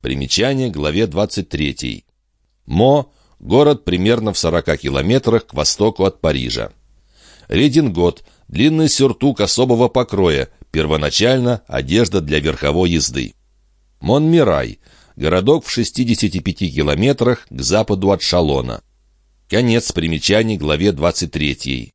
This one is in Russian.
Примечание главе 23. Мо – город примерно в 40 километрах к востоку от Парижа. Редингот – длинный сюртук особого покроя, первоначально одежда для верховой езды. Монмирай – городок в 65 километрах к западу от Шалона. Конец примечаний главе 23.